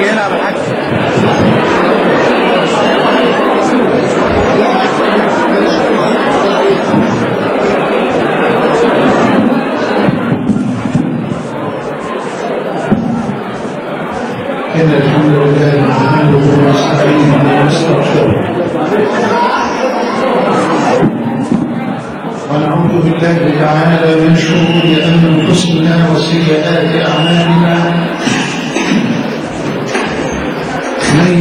إن الحمد لله نحمده ونستعينه ونستغفره. ونعوذ بالله تعالى من شرور أنفسنا وسيئات أعمالنا.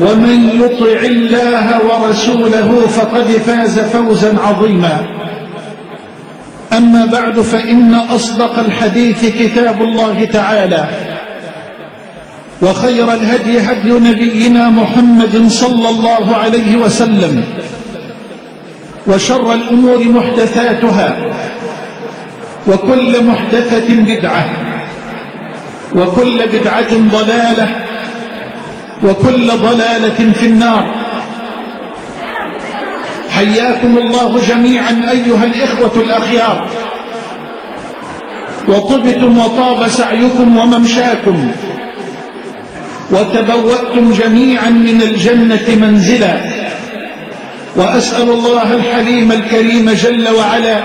ومن يطع الله ورسوله فقد فاز فوزا عظيما. أما بعد فإن أصدق الحديث كتاب الله تعالى وخير الهدي هدي نبينا محمد صلى الله عليه وسلم وشر الأمور محدثاتها وكل محدثة بدعة وكل بدعة ضلالة وكل ضلالة في النار. حياكم الله جميعا أيها الإخوة الأخيار. وطبتم وطاب سعيكم وممشاكم. وتبوأتم جميعا من الجنة منزلا. وأسأل الله الحليم الكريم جل وعلا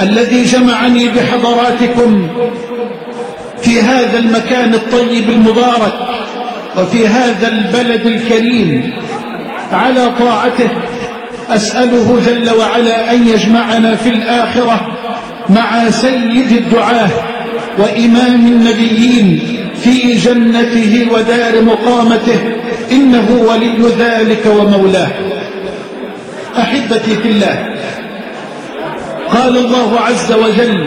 الذي جمعني بحضراتكم في هذا المكان الطيب المبارك وفي هذا البلد الكريم على طاعته أسأله جل وعلا أن يجمعنا في الآخرة مع سيد الدعاة وإمام النبيين في جنته ودار مقامته إنه ولي ذلك ومولاه. أحبتي في الله قال الله عز وجل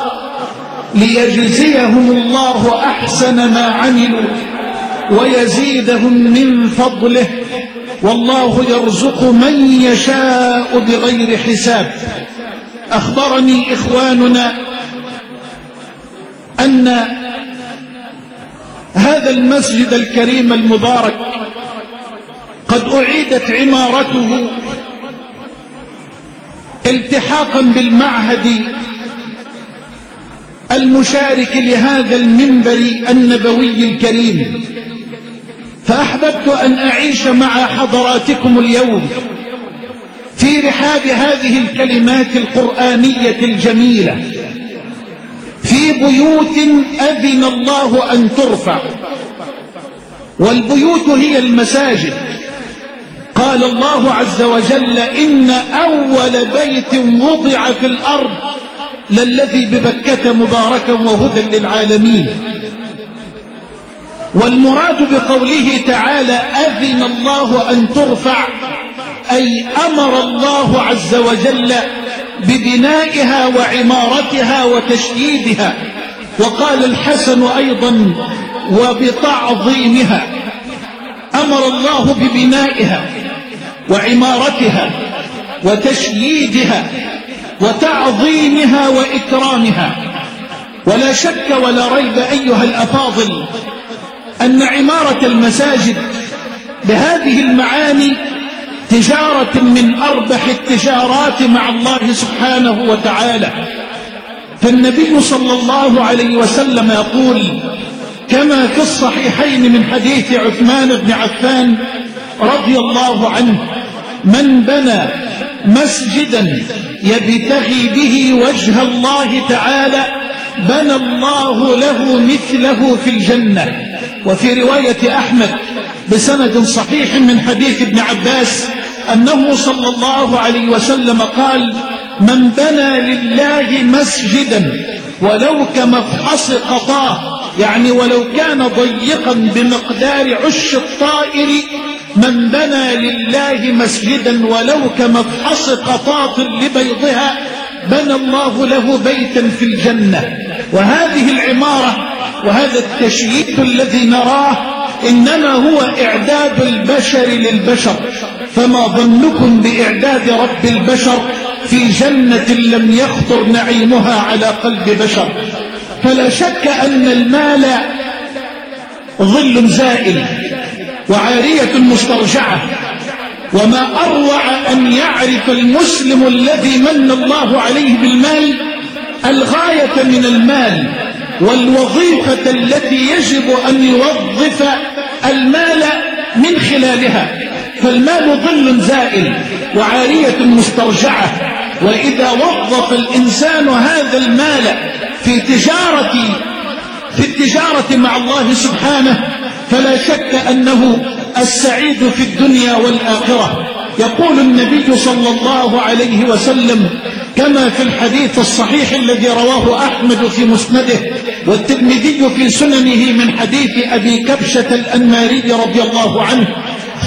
ليجزيهم الله أحسن ما عملوا ويزيدهم من فضله والله يرزق من يشاء بغير حساب. أخبرني إخواننا أن هذا المسجد الكريم المبارك قد أعيدت عمارته التحاقا بالمعهد المشارك لهذا المنبر النبوي الكريم. فأحببت أن أعيش مع حضراتكم اليوم في رحاب هذه الكلمات القرآنية الجميلة. في بيوت أذن الله أن ترفع. والبيوت هي المساجد. قال الله عز وجل إن أول بيت وضع في الأرض للذي ببكة مباركا وهدى للعالمين. والمراد بقوله تعالى أذن الله أن ترفع أي أمر الله عز وجل ببنائها وعمارتها وتشييدها وقال الحسن أيضا وبتعظيمها. أمر الله ببنائها وعمارتها وتشييدها. وتعظيمها وإكرامها. ولا شك ولا ريب أيها الأفاضل أن عمارة المساجد بهذه المعاني تجارة من أربح التجارات مع الله سبحانه وتعالى. فالنبي صلى الله عليه وسلم يقول كما في الصحيحين من حديث عثمان بن عفان رضي الله عنه من بنى مسجدا يبتغي به وجه الله تعالى بنى الله له مثله في الجنة. وفي رواية أحمد بسند صحيح من حديث ابن عباس أنه صلى الله عليه وسلم قال من بنى لله مسجدا ولو كمفحص قطاه يعني ولو كان ضيقا بمقدار عش الطائر من بنى لله مسجدا ولو كمفحص قطاط لبيضها بنى الله له بيتا في الجنة. وهذه العمارة وهذا التشييد الذي نراه إنما هو إعداد البشر للبشر. فما ظنكم بإعداد رب البشر في جنة لم يخطر نعيمها على قلب بشر؟ فلا شك أن المال ظل زائل. وعارية مسترجعة. وما أروع أن يعرف المسلم الذي من الله عليه بالمال الغاية من المال والوظيفة التي يجب أن يوظف المال من خلالها. فالمال ظل زائل وعارية مسترجعة. وإذا وظف الإنسان هذا المال في تجارة في التجارة مع الله سبحانه فلا شك أنه السعيد في الدنيا والآخرة. يقول النبي صلى الله عليه وسلم كما في الحديث الصحيح الذي رواه أحمد في مسنده والترمذي في سننه من حديث أبي كبشة الأنماري رضي الله عنه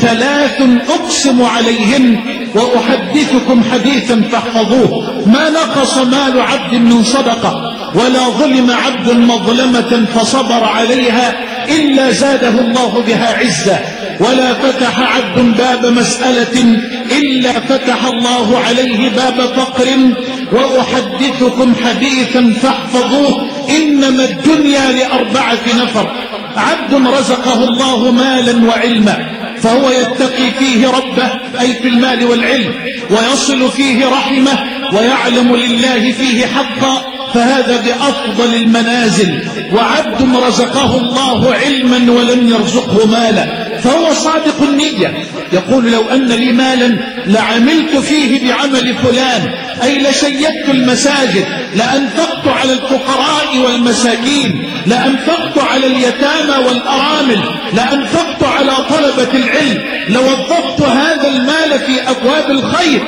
ثلاث أقسم عليهن وأحدثكم حديثا فاحفظوه. ما نقص مال عبد من صدقة ولا ظلم عبد مظلمة فصبر عليها إلا زاده الله بها عزة. ولا فتح عبد باب مسألة إلا فتح الله عليه باب فقر. وأحدثكم حديثا فاحفظوه. إنما الدنيا لأربعة نفر. عبد رزقه الله مالا وعلما. فهو يتقي فيه ربه أي في المال والعلم. ويصل فيه رحمه. ويعلم لله فيه حقا. فهذا بأفضل المنازل وعبد رزقه الله علما ولم يرزقه مالا فهو صادق النية. يقول لو أن لي مالا لعملت فيه بعمل فلان أي لشيدت المساجد لأنفقت على الفقراء والمساكين لأنفقت على اليتامى والأرامل لأنفقت على طلبة العلم لوظفت هذا المال في أبواب الخير.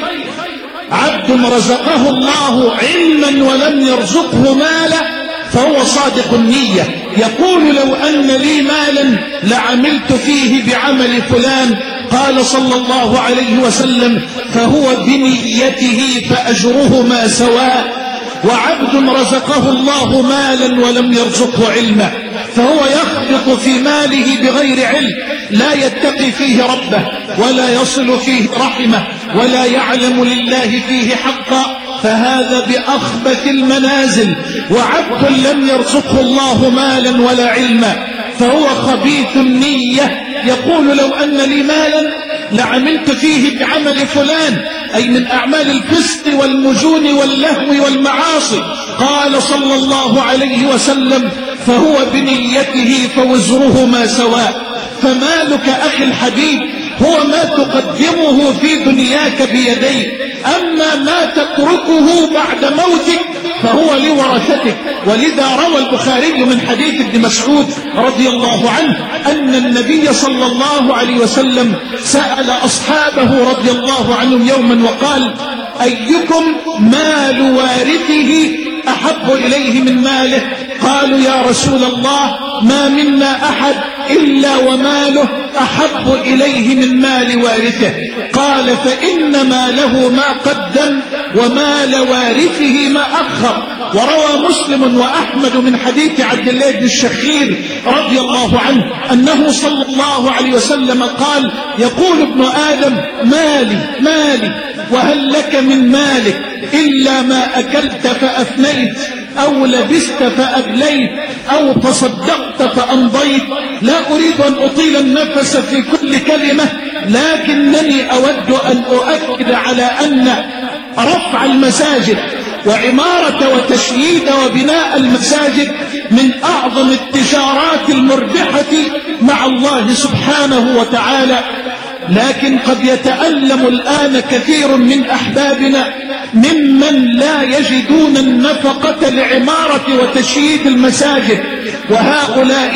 عبد رزقه الله علما ولم يرزقه مالا فهو صادق النية. يقول لو أن لي مالا لعملت فيه بعمل فلان قال صلى الله عليه وسلم فهو بنيته فأجرهما سواء وعبد رزقه الله مالا ولم يرزقه علما فهو يخبط في ماله بغير علم لا يتقي فيه ربه ولا يصل فيه رحمه. ولا يعلم لله فيه حقا فهذا بأخبث المنازل وعبد لم يرزقه الله مالا ولا علما فهو خبيث النية. يقول لو أن لي مالا لعملت فيه بعمل فلان أي من أعمال الفسق والمجون واللهو والمعاصي. قال صلى الله عليه وسلم فهو بنيته فوزرهما سواء فمالك أخي الحبيب هو ما تقدمه في دنياك بيديك. أما ما تتركه بعد موتك فهو لورثتك. ولذا روى البخاري من حديث ابن مسعود رضي الله عنه أن النبي صلى الله عليه وسلم سأل أصحابه رضي الله عنهم يوما وقال أيكم مال وارثه أحب إليه من ماله؟ قالوا يا رسول الله ما منا أحد إلا وماله أحب إليه من مال وارثه. قال فإن ماله ما قدم ومال وارثه ما أخر. وروى مسلم وأحمد من حديث عبد الله بن الشخير رضي الله عنه أنه صلى الله عليه وسلم قال يقول ابن آدم مالي مالي وهل لك من مالك إلا ما أكلت فأفنيت أو لبست فأبليت أو تصدقت فأمضيت لا أريد أن أطيل النفس في كل كلمة لكنني أود أن أؤكد على أن رفع المساجد وعمارة وتشييد وبناء المساجد من أعظم التجارات المربحة مع الله سبحانه وتعالى. لكن قد يتألم الآن كثير من أحبابنا ممن لا يجدون النفقة لعمارة وتشييد المساجد. وهؤلاء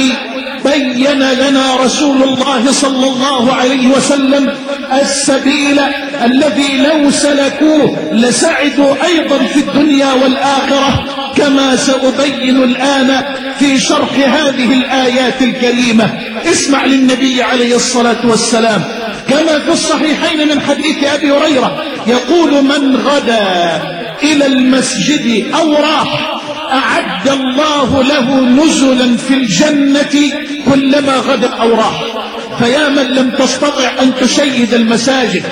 بين لنا رسول الله صلى الله عليه وسلم السبيل الذي لو سلكوه لسعدوا أيضا في الدنيا والآخرة كما سأبين الآن في شرح هذه الآيات الكريمة. اسمع للنبي عليه الصلاة والسلام. كما في الصحيحين من حديث أبي هريرة يقول من غدا إلى المسجد أو راح أعد الله له نزلا في الجنة كلما غدا أو راح. فيا من لم تستطع أن تشيد المساجد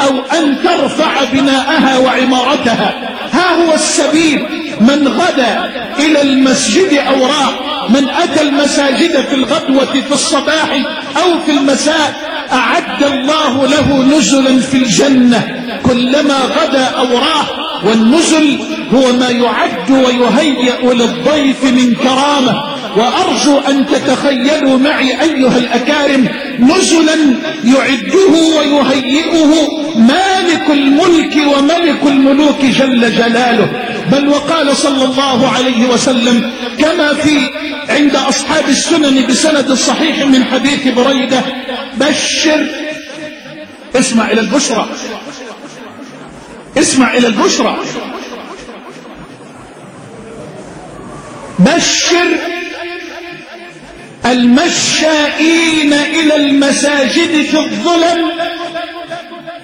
أو أن ترفع بناءها وعمارتها. ها هو السبيل. من غدا إلى المسجد أو راح من أتى المساجد في الغدوة في الصباح أو في المساء أعد الله له نزلا في الجنة. كلما غدا أو راح والنزل هو ما يعد ويهيأ للضيف من كرامة. وأرجو أن تتخيلوا معي أيها الأكارم نزلا يعده ويهيئه مالك الملك وملك الملوك جل جلاله. بل وقال صلى الله عليه وسلم كما في عند أصحاب السنن بسند صحيح من حديث بريدة بشر اسمع إلى البشرى اسمع إلى البشرى. بشر المشائين إلى المساجد في الظلم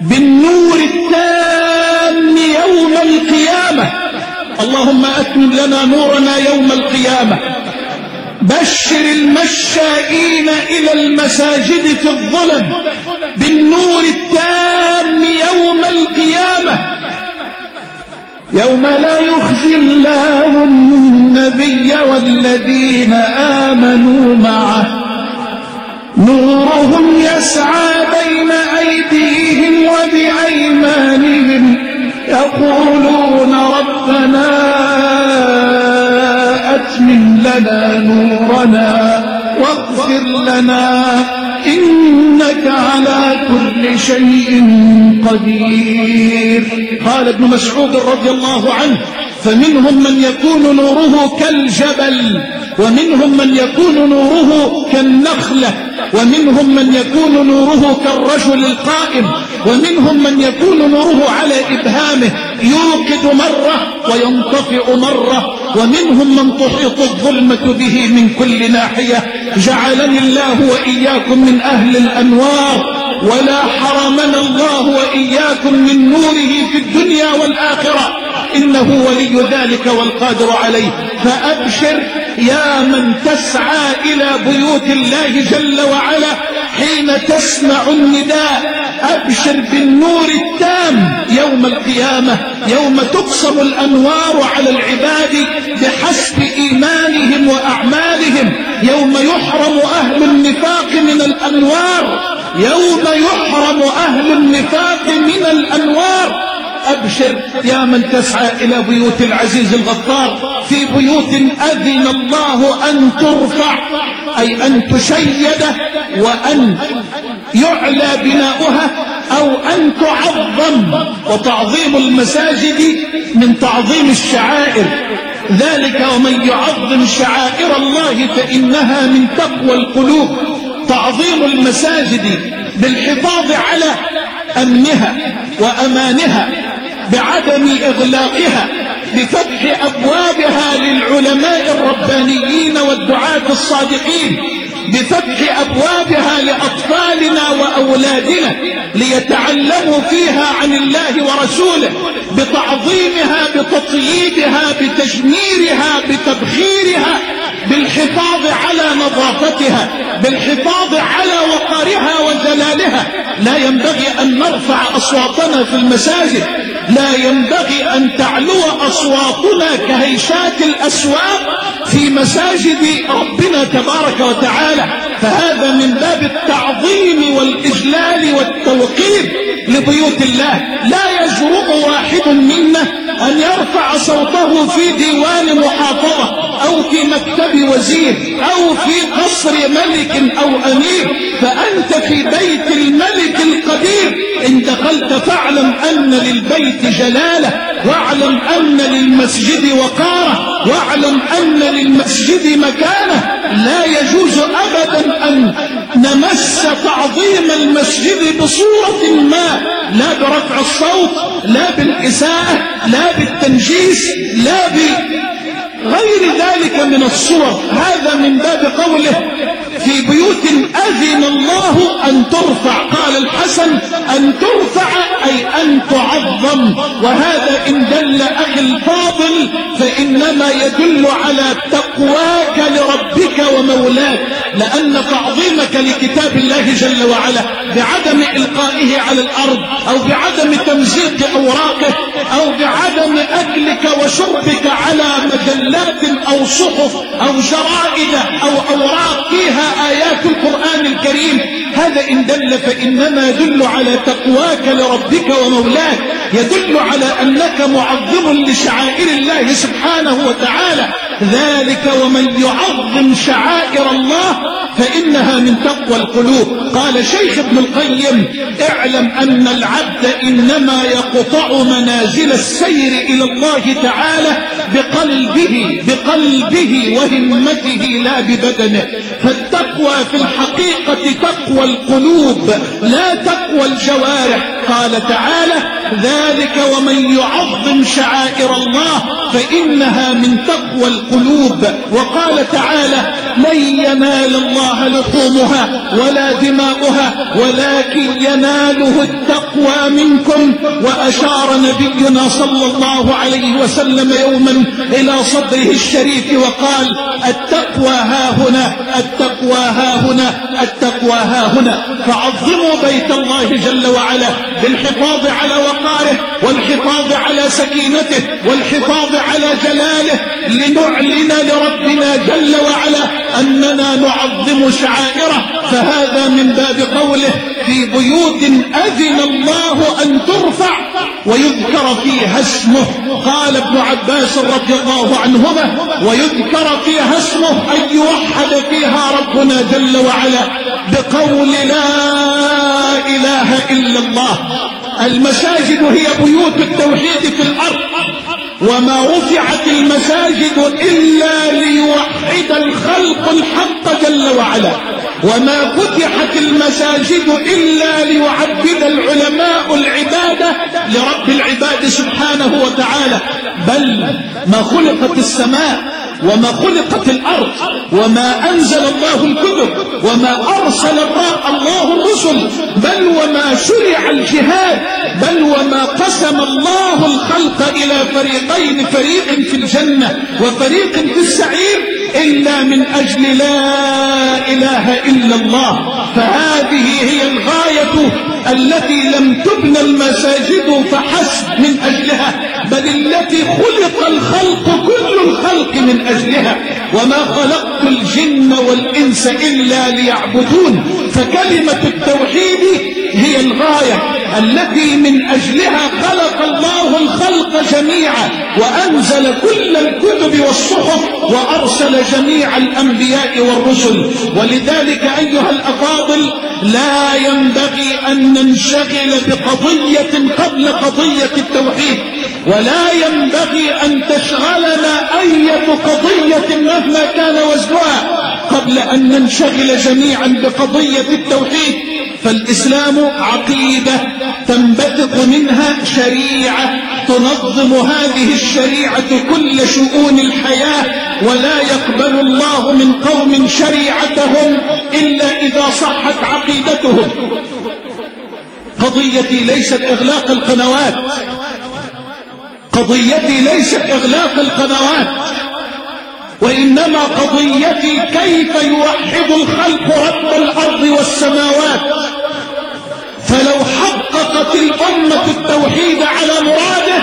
بالنور التام يوم القيامة. اللهم أتمم لنا نورنا يوم القيامة. بشر المشائين إلى المساجد في الظلم بالنور التام يوم القيامة. يوم لا يخزي الله النبي والذين آمنوا معه. نورهم يسعى بين أيديهم وبأيمانهم. يقولون ربنا لنا نورنا واغفر لنا إنك على كل شيء قدير. قال ابن مسعود رضي الله عنه فمنهم من يكون نوره كالجبل ومنهم من يكون نوره كالنخلة ومنهم من يكون نوره كالرجل القائم ومنهم من يكون نوره على إبهامه يوقد مرة وينطفئ مرة ومنهم من تحيط الظلمة به من كل ناحية جعلني الله وإياكم من أهل الأنوار. ولا حرمنا الله وإياكم من نوره في الدنيا والآخرة إنه ولي ذلك والقادر عليه فأبشر يا من تسعى إلى بيوت الله جل وعلا حين تسمع النداء أبشر بالنور التام يوم القيامة يوم تقسم الأنوار على العباد بحسب إيمانهم وأعمالهم يوم يحرم أهل النفاق من الأنوار يوم يحرم أهل النفاق من الأنوار. أبشر يا من تسعى إلى بيوت العزيز الغفار. في بيوت أذن الله أن ترفع. أي أن تشيد وأن يعلى بناؤها أو أن تعظم. وتعظيم المساجد من تعظيم الشعائر. ذلك ومن يعظم شعائر الله فإنها من تقوى القلوب. تعظيم المساجد بالحفاظ على أمنها وأمانها بعدم إغلاقها بفتح أبوابها للعلماء الربانيين والدعاة الصادقين بفتح أبوابها لأطفالنا وأولادنا ليتعلموا فيها عن الله ورسوله بتعظيمها بتطييبها بتجميرها بتبخيرها بالحفاظ على نظافتها بالحفاظ على وقارها وجلالها. لا ينبغي أن نرفع أصواتنا في المساجد لا ينبغي أن تعلو أصواتنا كهيشات الأسواق في مساجد ربنا تبارك وتعالى. فهذا من باب التعظيم والإجلال والتوقير. لبيوت الله. لا يجرؤ واحد منا أن يرفع صوته في ديوان محافظة أو في مكتب وزير أو في قصر ملك أو أمير. فأنت في بيت الملك القدير. إن دخلت فاعلم أن للبيت جلالة واعلم أن للمسجد وقارة واعلم أن للمسجد مكانة. لا يجوز أبدا أن نمس تعظيم المسجد بصورة ما لا برفع الصوت لا بالإساءة لا بالتنجيس لا بغير ذلك من الصور. هذا من باب قوله في بيوت أذن الله أن ترفع. قال الحسن أن ترفع أي أن تعظم. وهذا إن دل أخي الفاضل فإنما يدل على تقواك لربك ومولاك. لأن تعظيمك لكتاب الله جل وعلا بعدم إلقائه على الأرض أو بعدم تمزيق أوراقه أو بعدم أكلك وشربك على مجلات أو صحف أو جرائد أو أوراق فيها آيات القرآن الكريم. هذا إن دل فإنما يدل على تقواك لربك ومولاك. يدل على أنك معظم لشعائر الله سبحانه وتعالى. ذلك ومن يعظم شعائر الله فإنها من تقوى القلوب. قال شيخ ابن القيم اعلم أن العبد إنما يقطع منازل السير إلى الله تعالى بقلبه بقلبه وهمته لا ببدنه. فالتقوى في الحقيقة تقوى القلوب لا تقوى الجوارح. قال تعالى ذلك ومن يعظم شعائر الله فإنها من تقوى القلوب. وقال تعالى لن ينال الله لحومها ولا دماؤها ولكن يناله التقوى منكم. وأشار نبينا صلى الله عليه وسلم يوما إلى صدره الشريف وقال التقوى ها هنا التقوى ها هنا التقوى ها هنا. فعظموا بيت الله جل وعلا. بالحفاظ على وقاره والحفاظ على سكينته والحفاظ على جلاله لنعلن لربنا جل وعلا أننا نعظم شعائره. فهذا من باب قوله في بيوت أذن الله أن ترفع ويذكر فيها اسمه. قال ابن عباس رضي الله عنهما ويذكر فيها اسمه أن يوحد فيها ربنا جل وعلا بقول لا إله إلا الله. المساجد هي بيوت التوحيد في الأرض. وما رفعت المساجد إلا ليوحد الخلق الحق جل وعلا. وما فتحت المساجد إلا ليعبد العلماء العبادة لرب العباد سبحانه وتعالى. بل ما خلقت السماء وما خلقت الأرض وما أنزل الله الكتب وما أرسل الله الرسل بل وما شرع الجهاد بل وما قسم الله الخلق إلى فريقين فريق في الجنة وفريق في السعير إلا من أجل لا إله إلا الله. فهذه هي الغاية التي لم تبنى المساجد فحسب من أجلها بل التي خلق الخلق كل الخلق من أجلها وما خلقت الجن والإنس إلا ليعبدون فكلمة التوحيد هي الغاية التي من أجلها خلق الله الخلق جميعا وأنزل كل الكتب والصحف وأرسل جميع الأنبياء والرسل. ولذلك أيها الأفاضل لا ينبغي أن ننشغل بقضية قبل قضية التوحيد. ولا ينبغي أن تشغلنا أية قضية مهما كان وزنها. قبل أن ننشغل جميعا بقضية التوحيد فالإسلام عقيدة تنبثق منها شريعة تنظم هذه الشريعة كل شؤون الحياة ولا يقبل الله من قوم شريعتهم إلا إذا صحت عقيدتهم. قضيتي ليست إغلاق القنوات. قضيتي ليست إغلاق القنوات وإنما قضيتي كيف يوحد الخلق رب الأرض والسماوات. فلو حققت الأمة التوحيد على مراده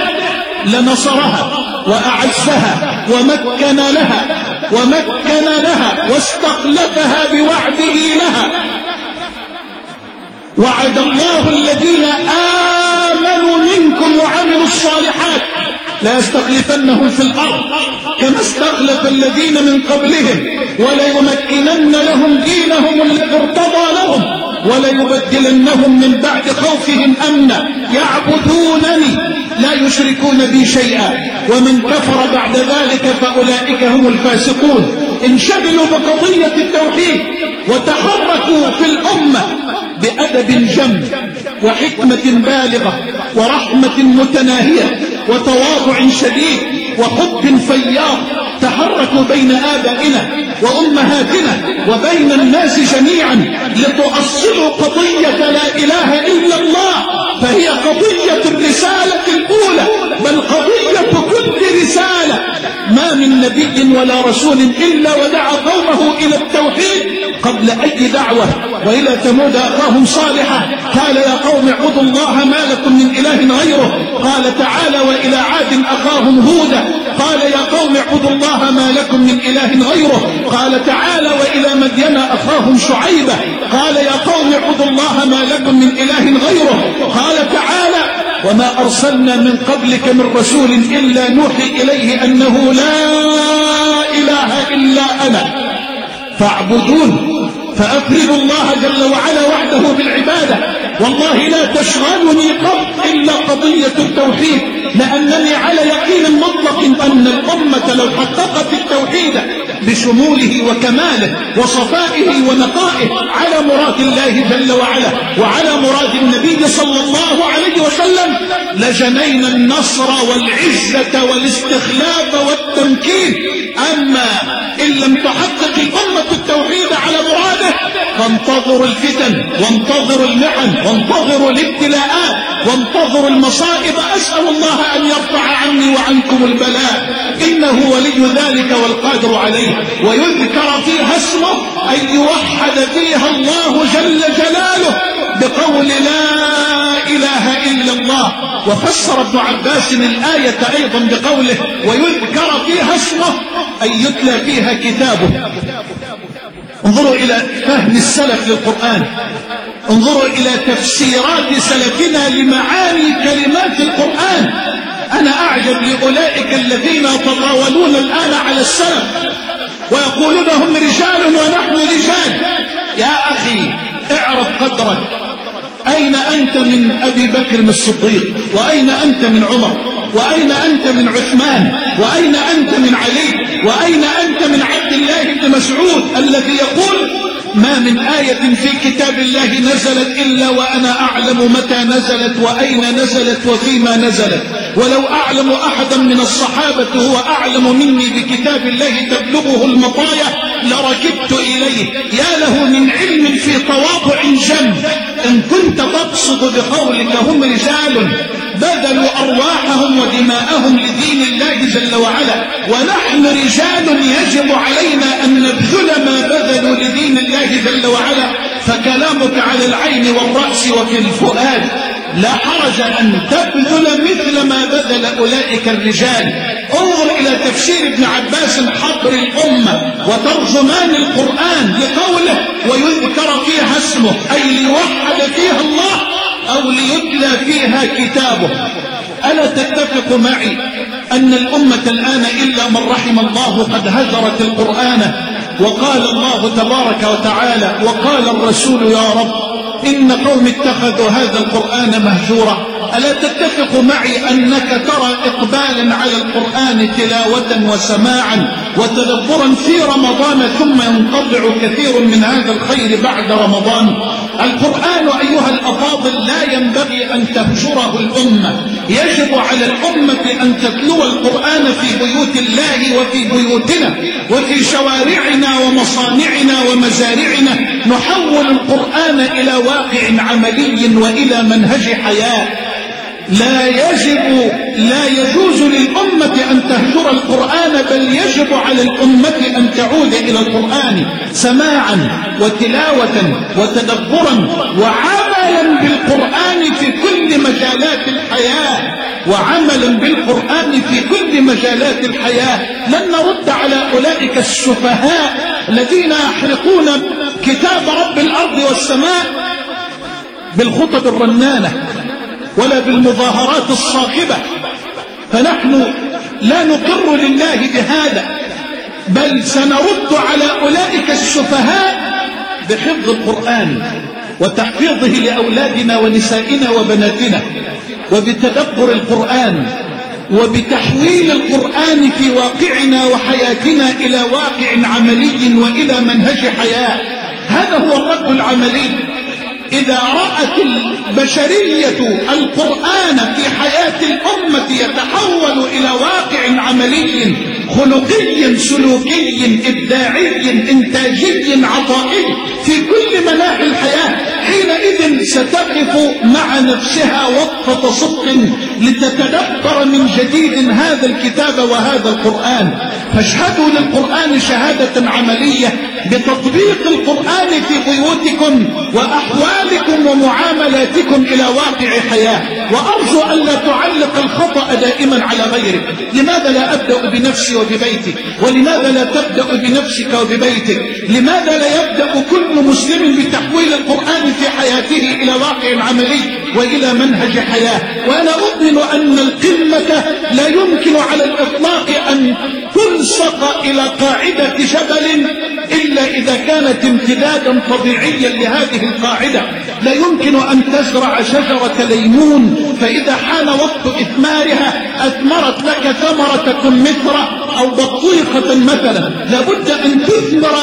لنصرها وأعزها ومكن لها ومكن لها واستخلفها بوعده لها وعد الله الذين آمنوا منكم وعملوا الصالحات. لا يستخلفنهم في الأرض كما استخلف الذين من قبلهم وليمكنن لهم دينهم الذي ارتضى لهم وليبدلنهم من بعد خوفهم أمنا. يعبدونني لا يشركون بي شيئا. ومن كفر بعد ذلك فأولئك هم الفاسقون. انشغلوا بقضية التوحيد وتحركوا في الأمة بأدب جم وحكمة بالغة ورحمة متناهية وتواضع شديد وحب فياض تحركوا بين آبائنا وأمهاتنا وبين الناس جميعا لتؤصلوا قضية لا إله إلا الله. فهي قضية الرسالة الأولى بل قضية كل رسالة. ما من نبي ولا رسول إلا ودعا قومه إلى التوحيد قبل أي دعوة. وإلى ثمود أخاهم صالحة قال يا قوم اعبدوا الله ما لكم من إله غيره. قال تعالى وإلى عاد أخاهم هودا. قال يا قوم اعبدوا الله ما لكم من إله غيره. قال تعالى وإلى مدين أخاهم شعيبة. قال يا قوم اعبدوا الله ما لكم من إله غيره. قال تعالى وما أرسلنا من قبلك من رسول إلا نوحي إليه أنه لا إله إلا أنا. فاعبدون فأفردوا الله جل وعلا وحده بالعبادة. والله لا تشغلني قط إلا قضية التوحيد لأنني على يقين مطلق أن الأمة لو حققت التوحيد بشموله وكماله وصفائه ونقائه على مراد الله جل وعلا وعلى مراد النبي صلى الله عليه وسلم لجنينا النصر والعزة والاستخلاف والتمكين. أما إن لم تحقق الأمة التوحيد على مراده فانتظروا الفتن وانتظروا المحن وانتظروا الابتلاءات وانتظروا المصائب. أسأل الله أن يرفع عني وعنكم البلاء. إنه ولي ذلك والقادر عليه. ويذكر فيها اسمه أن يوحد فيها الله جل جلاله بقول لا إله إلا الله. وفسر ابن عباس الآية أيضا بقوله ويذكر فيها اسمه أن يتلى فيها كتابه. انظروا إلى فهم السلف للقرآن. انظروا إلى تفسيرات سلفنا لمعاني كلمات القرآن. أنا أعجب لأولئك الذين يتطاولون الآن على السلف ويقولون هم رجال ونحن رجال. يا أخي اعرف قدرك. أين أنت من أبي بكر الصديق؟ وأين أنت من عمر؟ وأين أنت من عثمان؟ وأين أنت من علي؟ وأين أنت من عبد الله بن مسعود الذي يقول ما من آية في كتاب الله نزلت إلا وأنا أعلم متى نزلت وأين نزلت وفيما نزلت. ولو أعلم أحدا من الصحابة هو أعلم مني بكتاب الله تبلغه المطايا لركبت إليه. يا له من علم في تواضع جم. إن كنت تقصد بقولك هم رجال بذلوا أرواحهم ودماءهم لدين الله جل وعلا. ونحن رجال يجب علينا أن نبذل ما بذلوا لدين الله جل وعلا. فكلامك على العين والرأس وفي الفؤاد لا حرج أن تبذل مثل ما بذل أولئك الرجال. انظر إلى تفسير ابن عباس حبر الأمة وترجمان القرآن لقوله ويذكر فيها اسمه أي ليوحد فيها الله أو ليتلى فيها كتابه. ألا تتفق معي أن الأمة الآن إلا من رحم الله قد هجرت القرآن وقال الله تبارك وتعالى وقال الرسول يا رب إن قوم اتخذوا هذا القرآن مهجورا. ألا تتفق معي أنك ترى إقبالا على القرآن تلاوة وسماعا وتدبرا في رمضان ثم ينقطع كثير من هذا الخير بعد رمضان؟ القرآن أيها الأفاضل لا ينبغي أن تهجره الأمة. يجب على الأمة أن تتلو القرآن في بيوت الله وفي بيوتنا وفي شوارعنا ومصانعنا ومزارعنا. نحول القرآن إلى واقع عملي وإلى منهج حياة. لا يجب لا يجوز للأمة أن تهجر القرآن بل يجب على الأمة أن تعود إلى القرآن سماعا وتلاوة وتدبرا وعملا بالقرآن في كل مجالات الحياة. وعملا بالقرآن في كل مجالات الحياة. لن نرد على أولئك السفهاء الذين يحرقون كتاب رب الأرض والسماء بالخطب الرنانة. ولا بالمظاهرات الصاخبة. فنحن لا نقر لله بهذا بل سنرد على أولئك السفهاء بحفظ القرآن وتحفيظه لأولادنا ونسائنا وبناتنا وبتدبر القرآن وبتحويل القرآن في واقعنا وحياتنا إلى واقع عملي وإلى منهج حياة. هذا هو الرد العملي. إذا رأت البشرية القرآن في حياة الأمة يتحول إلى واقع عملي خلقي سلوكي إبداعي إنتاجي عطائي في كل مناحي الحياة حينئذ ستقف مع نفسها وقفة صدق لتتدبر من جديد هذا الكتاب وهذا القرآن. فاشهدوا للقرآن شهادة عملية بتطبيق القرآن في بيوتكم وأحوالكم ومعاملاتكم إلى واقع حياة. وأرجو أن لا تعلق الخطأ دائما على غيرك. لماذا لا أبدأ بنفسي وببيتي ولماذا لا تبدأ بنفسك وببيتك؟ لماذا لا يبدأ كل مسلم بتحويل القرآن في حياته إلى واقع عملي وإلى منهج حياة؟ وأنا أؤمن أن القمة لا يمكن على الإطلاق أن تلصق إلى قاعدة جبل إلا إذا كانت امتدادا طبيعيا لهذه القاعدة. لا يمكن أن تزرع شجرة ليمون فإذا حان وقت إثمارها أثمرت لك ثمرة كمثرى أو بطيخة مثلا لابد أن تثمر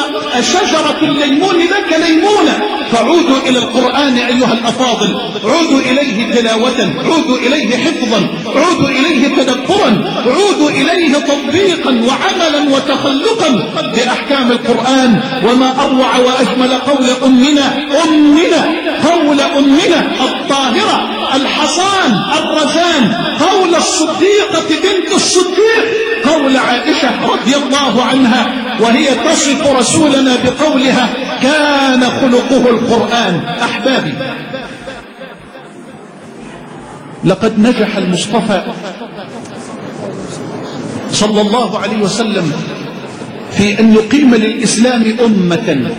شجرة الليمون لك ليمونة. فعودوا إلى القرآن أيها الأفاضل. عودوا إليه تلاوة عودوا إليه حفظا عودوا إليه تدبرا عودوا إليه تطبيقا وعملا وتخلقا بأحكام القرآن. وما أروع وأجمل قول أمنا أمنا قول أمنا الطاهرة الحصان الرزان. قول الصديقة بنت الصديق قول عائشة رضي الله عنها وهي تصف رسولنا بقولها كان خلقه القرآن. أحبابي. لقد نجح المصطفى صلى الله عليه وسلم في أن يقيم للإسلام أمة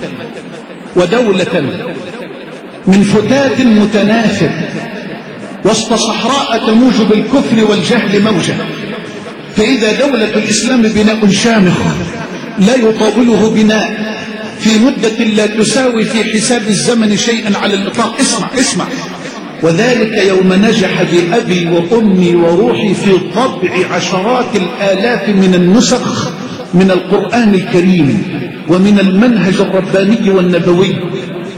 ودولة من فتات متناثر وسط صحراء تموج بالكفر والجهل موجة. فإذا دولة الإسلام بناء شامخ لا يطاوله بناء في مدة لا تساوي في حساب الزمن شيئا على الإطلاق. اسمع اسمع. وذلك يوم نجح بأبي وأمي وروحي في طبع عشرات الآلاف من النسخ من القرآن الكريم ومن المنهج الرباني والنبوي.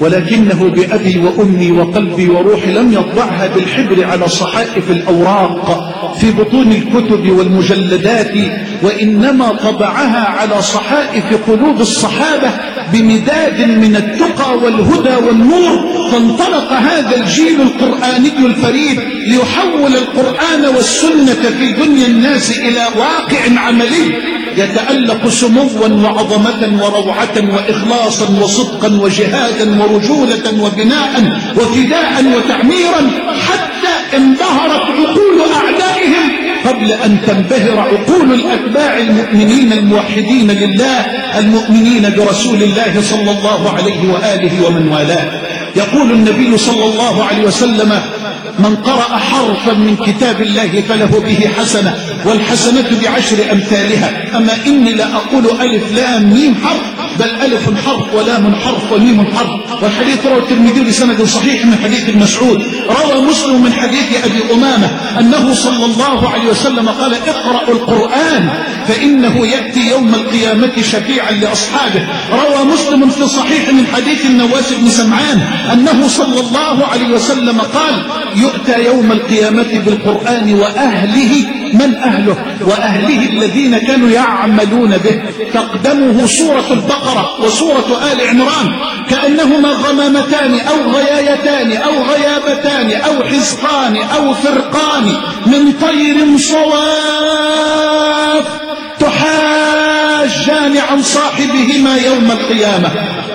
ولكنه بأبي وأمي وقلبي وروحي لم يطبعها بالحبر على صحائف الأوراق في بطون الكتب والمجلدات وإنما طبعها على صحائف قلوب الصحابة بمداد من التقى والهدى والنور. فانطلق هذا الجيل القرآني الفريد ليحول القرآن والسنة في دنيا الناس إلى واقع عملي. يتألق سموا وعظمة وروعة وإخلاصا وصدقا وجهادا ورجولة وبناء وفداء وتعميرا حتى انبهرت عقول أعدائهم قبل أن تنبهر عقول الأتباع المؤمنين الموحدين لله المؤمنين برسول الله صلى الله عليه وآله ومن والاه. يقول النبي صلى الله عليه وسلم من قرأ حرفا من كتاب الله فله به حسنة والحسنة بعشر أمثالها. أما إني لا أقول ألف لام ميم حرف بل ألف حرف ولام حرف وميم حرف. والحديث روى الترمذي بسند صحيح من حديث المسعود روى مسلم من حديث أبي أمامة أنه صلى الله عليه وسلم قال اقرأوا القرآن فإنه يأتي يوم القيامة شفيعا لأصحابه. روى مسلم في صحيح من حديث النواس بن سمعان أنه صلى الله عليه وسلم قال يؤتى يوم القيامة بالقرآن وأهله من أهله وأهله الذين كانوا يعملون به. تقدمه سورة البقرة وسورة آل عمران. كأنهما غمامتان أو غيايتان أو غيابتان أو حزقان أو فرقان من طير صواف تحاجان عن صاحبهما يوم القيامة.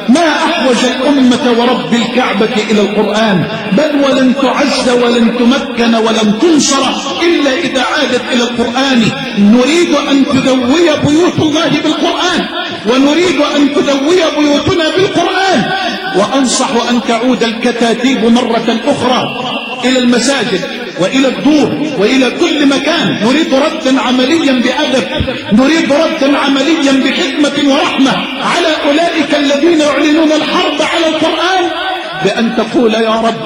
ما أحوج الأمة ورب الكعبة إلى القرآن. بل ولن تعز ولن تمكن ولن تنصر إلا إذا عادت إلى القرآن. نريد أن تذوي بيوت الله بالقرآن. ونريد أن تذوي بيوتنا بالقرآن. وأنصح أن تعود الكتاتيب مرة أخرى إلى المساجد. وإلى الدور وإلى كل مكان. نريد ردا عمليا بأدب. نريد ردا عمليا بحكمة ورحمة. على أولئك الذين يعلنون الحرب على القرآن. بأن تقول يا رب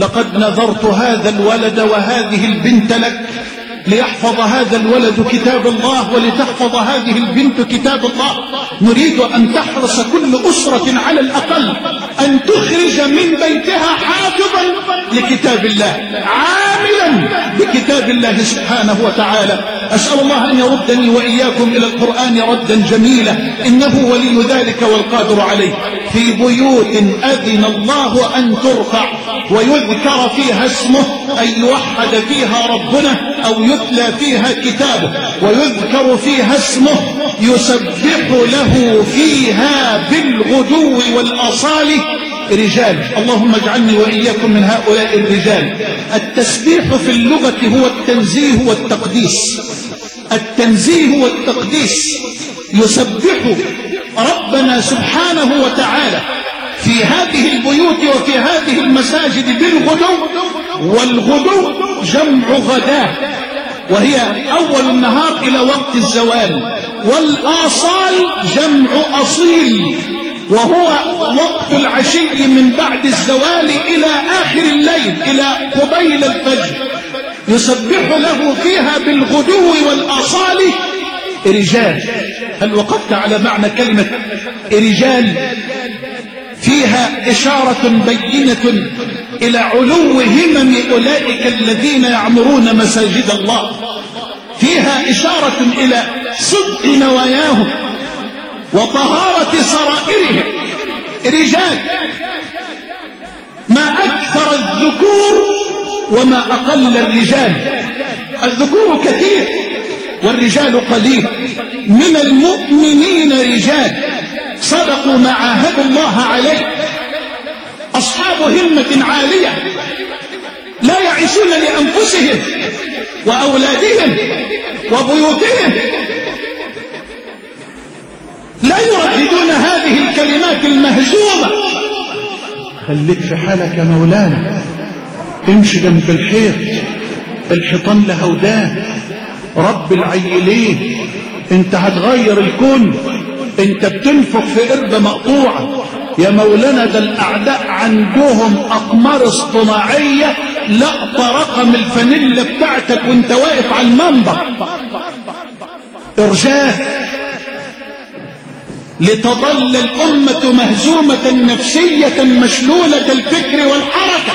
لقد نذرت هذا الولد وهذه البنت لك. ليحفظ هذا الولد كتاب الله ولتحفظ هذه البنت كتاب الله. نريد أن تحرص كل أسرة على الأقل أن تخرج من بيتها حافظا لكتاب الله. بكتاب الله سبحانه وتعالى. أسأل الله أن يردني وإياكم إلى القرآن ردا جميلا. إنه ولي ذلك والقادر عليه. في بيوت أذن الله أن ترفع ويذكر فيها اسمه أن يوحد فيها ربنا أو يتلى فيها كتابه. ويذكر فيها اسمه يسبح له فيها بالغدو والأصال رجال اللهم اجعلني وإياكم من هؤلاء الرجال. التسبيح في اللغة هو التنزيه والتقديس. التنزيه والتقديس. يسبح ربنا سبحانه وتعالى في هذه البيوت وفي هذه المساجد بالغدو والغدو جمع غداة وهي أول النهار إلى وقت الزوال والآصال جمع أصيل. وهو وقت العشي من بعد الزوال إلى آخر الليل إلى قبيل الفجر. يسبح له فيها بالغدو والآصال. رجال هل وقفت على معنى كلمة رجال فيها إشارة بينة إلى علو همم أولئك الذين يعمرون مساجد الله. فيها إشارة إلى صدق نواياهم. وطهارة سرائرهم. رجال ما أكثر الذكور وما أقل الرجال. الذكور كثير والرجال قليل. من المؤمنين رجال. صدقوا ما عاهدوا الله عليه. أصحاب همة عالية. لا يعيشون لأنفسهم وأولادهم وبيوتهم. لا يرددون هذه الكلمات المهزومة. خليك في حالك يا مولانا. امشي جنب الحيط. الحيطان له ودان رب العيلين. انت هتغير الكون. انت بتنفخ في قربة مقطوعة يا مولانا ده الأعداء عندهم أقمار اصطناعية لقطة رقم الفانيلا بتاعتك وانت واقف على المنبر. ارجاه لتظل الأمة مهزومة نفسية مشلولة الفكر والحركة.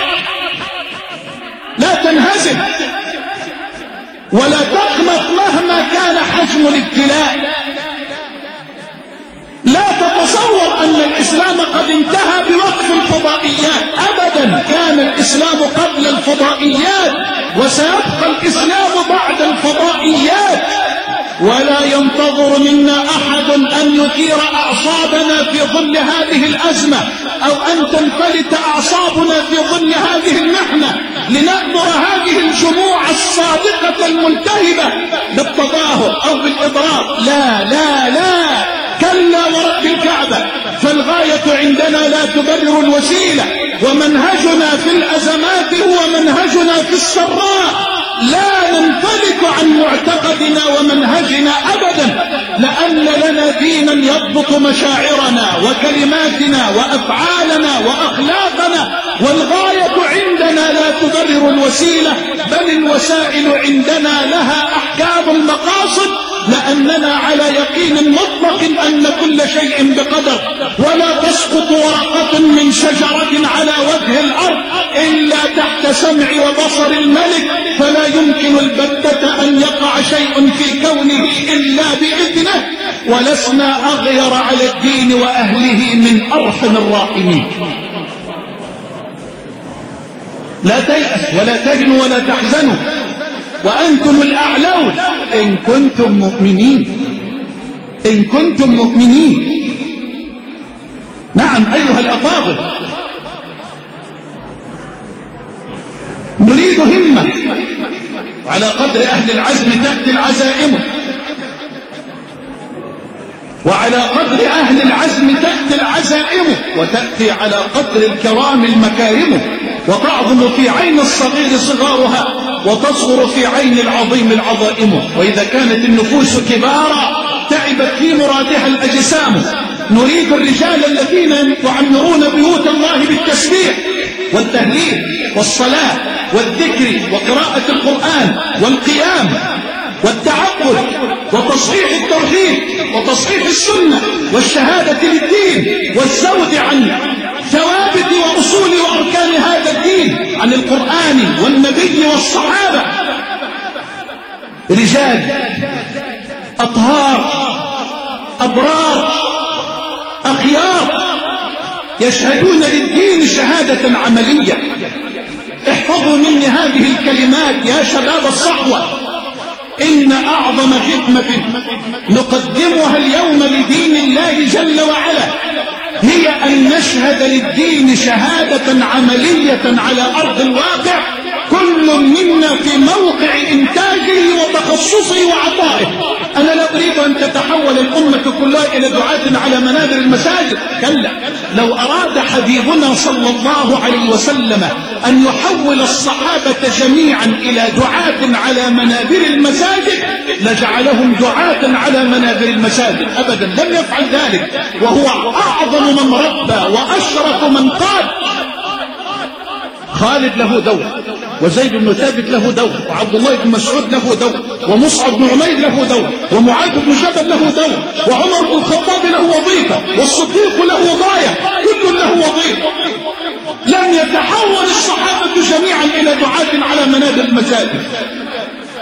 لا تنهزم. ولا تقنط مهما كان حجم الابتلاء. لا تتصور أن الإسلام قد انتهى بوقف الفضائيات. أبدا كان الإسلام قبل الفضائيات وسيبقى الإسلام بعد الفضائيات. ولا ينتظر منا أحد أن يثير أعصابنا في ظل هذه الأزمة أو أن تنفلت أعصابنا في ظل هذه المحنة لنأمر هذه الجموع الصادقة الملتهبة بالتظاهر أو بالإضراب. لا لا لا. كلا ورب الكعبة فالغاية عندنا لا تبرر الوسيلة. ومنهجنا في الأزمات هو منهجنا في السراء. لا ننفلت عن معتقدنا ومنهجنا أبدا لأن لنا دينا يضبط مشاعرنا وكلماتنا وأفعالنا وأخلاقنا. والغاية عندنا لا تبرر الوسيلة بل الوسائل عندنا لها أحكام المقاصد لأننا على يقين مطلق أن كل شيء بقدر ولا تسقط ورقة من شجرة على وجه الأرض إلا تحت سمع وبصر الملك فلا يمكن البتة أن يقع شيء في كونه إلا بإذنه ولسنا أغير على الدين وأهله من أرحم الراحمين. لا تيأس ولا تهنوا ولا تحزنوا وأنتم الأعلون. إن كنتم مؤمنين. إن كنتم مؤمنين. نعم أيها الأفاضل. نريد همة. على قدر أهل العزم تأتي العزائم. وعلى قدر أهل العزم تأتي العزائم وتأتي على قدر الكرام المكارم وتعظم في عين الصغير صغارها وتصغر في عين العظيم العظائم. وإذا كانت النفوس كبارا تعبت في مرادها الأجسام. نريد الرجال الذين يعمرون بيوت الله بالتسبيح والتهليل والصلاة والذكر وقراءة القرآن والقيام. والتعبد وتصحيح التوحيد وتصحيح السنة والشهادة للدين والزود عن ثوابت وأصول وأركان هذا الدين عن القرآن والنبي والصحابة. رجال أطهار أبرار أخيار يشهدون للدين شهادة عملية. احفظوا مني هذه الكلمات يا شباب الصحوة. إن أعظم خدمة نقدمها اليوم لدين الله جل وعلا هي أن نشهد للدين شهادة عملية على أرض الواقع كل منا في موقع إنتاجه وتخصصه وعطائه. أنا لا أريد أن تتحول الأمة كلها إلى دعاة على منابر المساجد. كلا لو أراد حبيبنا صلى الله عليه وسلم أن يحول الصحابة جميعا إلى دعاة على منابر المساجد لجعلهم دعاة على منابر المساجد. أبدا لم يفعل ذلك. وهو أعظم من ربى وأشرف من قاد. خالد له دور. وزيد بن ثابت له دور وعبد الله بن مسعود له دور ومصعب بن عمير له دور ومعاذ بن جبل له دور وعمر بن الخطاب له وظيفة والصديق له غاية كل له وظيفة. لم يتحول الصحابة جميعا إلى دعاة على منابر المساجد.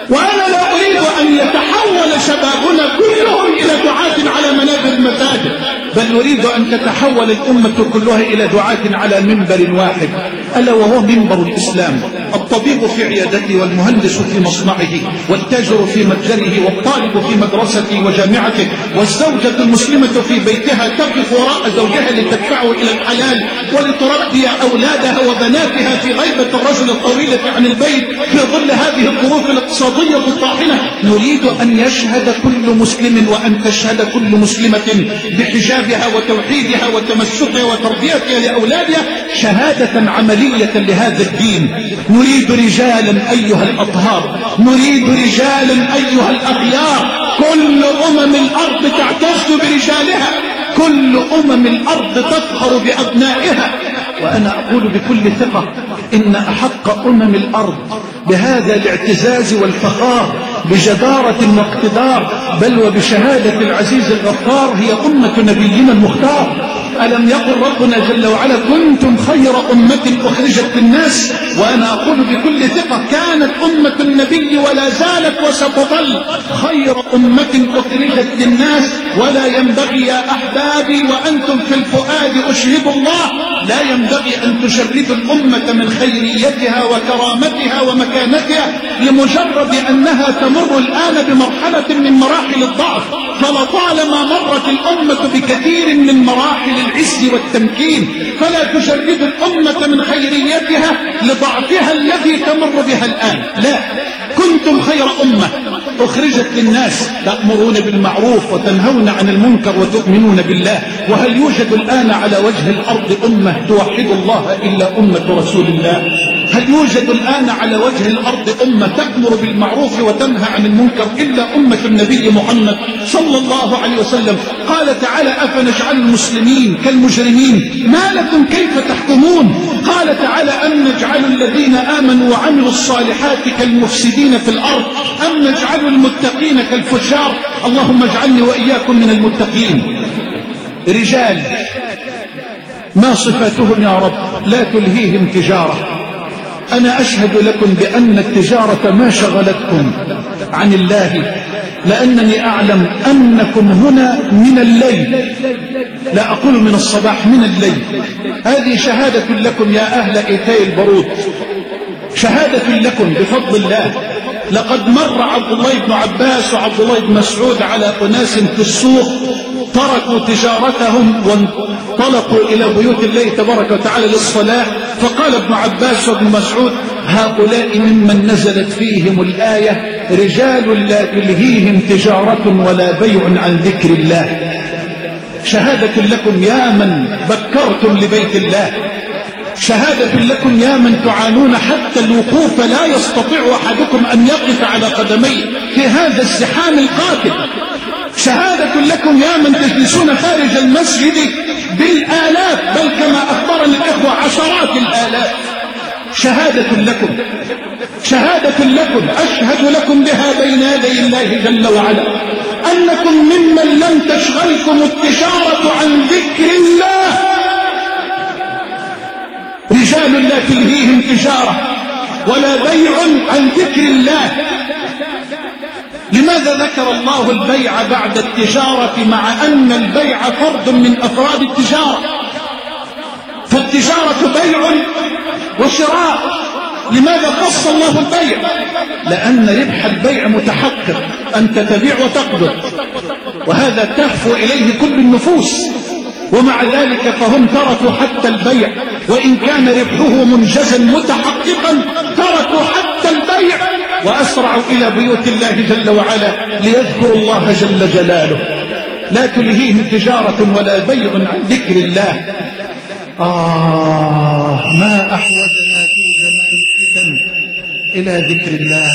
وأنا لا أريد أن يتحول شبابنا كلهم إلى دعاة على منابر المساجد بل نريد أن تتحول الأمة كلها إلى دعاة على منبر واحد ألا وهو منبر الإسلام. الطبيب في عيادته والمهندس في مصنعه والتاجر في متجره والطالب في مدرسته وجامعته والزوجة المسلمة في بيتها تقف وراء زوجها لتدفعه إلى الحلال ولتربي أولادها وبناتها في غيبة الرجل الطويلة عن البيت في ظل هذه الظروف الاقتصادية الطاحنة. نريد أن يشهد كل مسلم وأن تشهد كل مسلمة بحجابها وتوحيدها وتمسكها وتربيتها لأولادها شهادة عملية لهذا الدين. نريد رجالا أيها الأطهار نريد رجالا أيها الأخيار كل أمم الأرض تعتز برجالها كل أمم الأرض تفخر بأبنائها. وأنا أقول بكل ثقة إن أحق أمم الأرض بهذا الاعتزاز والفخار بجدارة واقتدار بل وبشهادة العزيز الغفار هي أمة نبينا المختار. ألم يقل ربنا جل وعلا كنتم خير أمة أخرجت للناس وأنا أقول بكل ثقة كانت أمة النبي ولا زالت وستظل خير أمة أخرجت للناس ولا ينبغي يا أحبابي وأنتم في الفؤاد أشهد الله لا ينبغي أن تشردوا الأمة من خيريتها وكرامتها ومكانتها لمجرد أنها تمر الآن بمرحلة من مراحل الضعف فلطالما مرت الأمة بكثير من مراحل العز والتمكين فلا تشرد الأمة من خيريتها لضعفها الذي تمر بها الآن. لا كنتم خير أمة أخرجت للناس تأمرون بالمعروف وتنهون عن المنكر وتؤمنون بالله. وهل يوجد الآن على وجه الأرض أمة توحد الله إلا أمة رسول الله؟ هل يوجد الآن على وجه الأرض أمة تأمر بالمعروف وتنهى عن المنكر إلا أمة النبي محمد صلى الله عليه وسلم؟ قال تعالى أفنجعل المسلمين كالمجرمين؟ ما لكم كيف تحكمون؟ قال تعالى أن نجعل الذين آمنوا وعملوا الصالحات كالمفسدين في الأرض؟ أم نجعل المتقين كالفجار؟ اللهم اجعلني وإياكم من المتقين. رجال ما صفاتهم يا رب؟ لا تلهيهم تجارة. أنا أشهد لكم بأن التجارة ما شغلتكم عن الله لأنني أعلم أنكم هنا من الليل لا أقول من الصباح من الليل. هذه شهادة لكم يا أهل إيتاي البرود. شهادة لكم بفضل الله. لقد مر عبد الله بن عباس وعبد الله بن مسعود على أناس في السوق تركوا تجارتهم وانطلقوا إلى بيوت الله تبارك وتعالى للصلاة. فقال ابن عباس وابن مسعود هؤلاء ممن نزلت فيهم الآية رجال لا تلهيهم تجارة ولا بيع عن ذكر الله. شهادة لكم يا من بكرتم لبيت الله. شهادة لكم يا من تعانون حتى الوقوف لا يستطيع أحدكم أن يقف على قدميه في هذا الزحام القاتل. شهادة لكم يا من تجلسون خارج المسجد بالآلاف بل كما أخبرني الإخوة عشرات الآلاف. شهادة لكم شهادة لكم أشهد لكم بها بين يدي الله جل وعلا. أنكم ممن لم تشغلكم التجارة عن ذكر الله. رجال لا تلهيهم تجارة ولا بيع عن ذكر الله. لماذا ذكر الله البيع بعد التجارة مع أن البيع فرد من أفراد التجارة؟ فالتجارة بيع وشراء. لماذا خص الله البيع؟ لأن ربح البيع متحقق. أنت تبيع وتقبض. وهذا تهفو إليه كل النفوس. ومع ذلك فهم تركوا حتى البيع. وإن كان ربحه منجزا متحققا تركوا حتى البيع. وأسرعوا إلى بيوت الله جل وعلا ليذكروا الله جل جلاله. لا تلهيهم تجارة ولا بيع عن ذكر الله. آه ما أحوجنا في زمان الفتن إلى ذكر الله.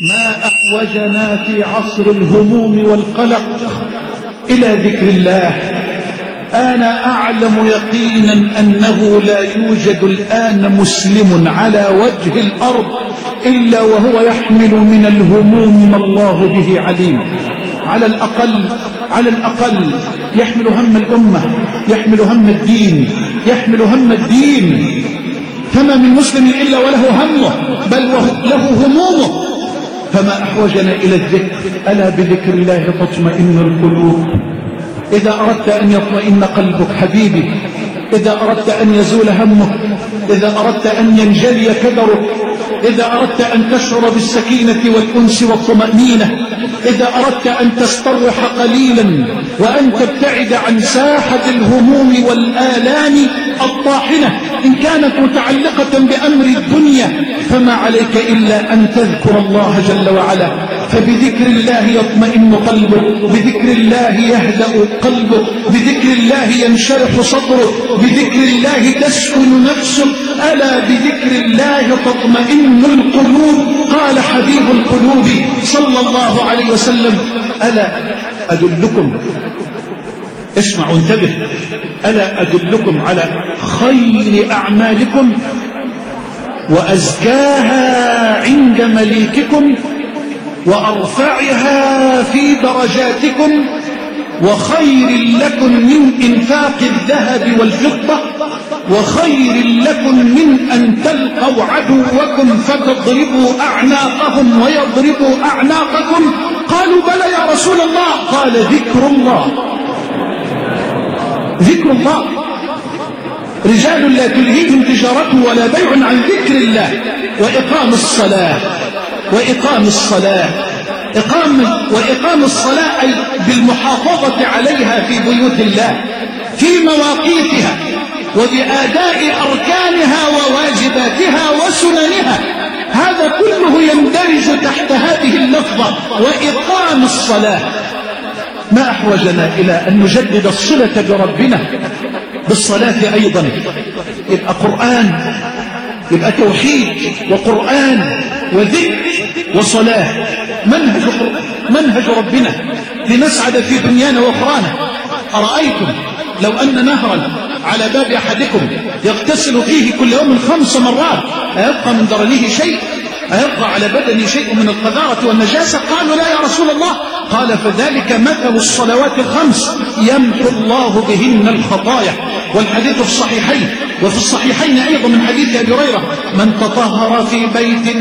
ما أحوجنا في عصر الهموم والقلق إلى ذكر الله. أنا أعلم يقينا أنه لا يوجد الآن مسلم على وجه الأرض إلا وهو يحمل من الهموم ما الله به عليم. على الأقل على الأقل يحمل هم الأمة يحمل هم الدين يحمل هم الدين. فما من مسلم إلا وله همه بل له همومه. فما أحوجنا إلى الذكر ألا بذكر الله تطمئن القلوب؟ إذا أردت أن يطمئن قلبك حبيبي إذا أردت أن يزول همك إذا أردت أن ينجلي كدرك إذا أردت أن تشعر بالسكينة والأنس والطمأنينة إذا أردت أن تسترح قليلا وأن تبتعد عن ساحة الهموم والآلام الطاحنة إن كانت متعلقة بأمر الدنيا فما عليك إلا أن تذكر الله جل وعلا. فبذكر الله يطمئن قلبك بذكر الله يهدأ قلبك بذكر الله ينشرح صدرك بذكر الله تسكن نفسك. ألا بذكر الله تطمئن القلوب؟ قال حبيب القلوب صلى الله عليه وسلم ألا أدلكم؟ اسمعوا انتبه ألا أدلكم على خير أعمالكم وأزكاها عند مليككم وأرفعها في درجاتكم وخير لكم من إنفاق الذهب والفضة وخير لكم من أن تلقوا عدوكم فتضربوا أعناقهم ويضربوا أعناقكم. قالوا بلى يا رسول الله. قال ذكر الله. ذكر الله. رجال لا تلهيهم تجارة ولا بيع عن ذكر الله. وإقام الصلاة. وإقام الصلاة. إقام وإقام الصلاة أي بالمحافظة عليها في بيوت الله. في مواقيتها. وبأداء أركانها وواجباتها وسننها. هذا كله يندرج تحت هذه اللفظة وإقام الصلاة. ما أحوجنا إلى أن نجدد الصلة بربنا؟ بالصلاة أيضا. يبقى قرآن يبقى توحيد وقرآن وذكر وصلاة. منهج, منهج ربنا. لنسعد في دنيانا وأخرانا. أرأيتم لو أن نهرا على باب أحدكم يغتسل فيه كل يوم خمس مرات. أيبقى من درنه شيء؟ أيبقى على بدني شيء من القذارة والنجاسة؟ قالوا لا يا رسول الله. قال فذلك مثل الصلوات الخمس يمحو الله بهن الخطايا. والحديث في الصحيحين وفي الصحيحين أيضا من حديث أبي هريرة من تطهر في بيت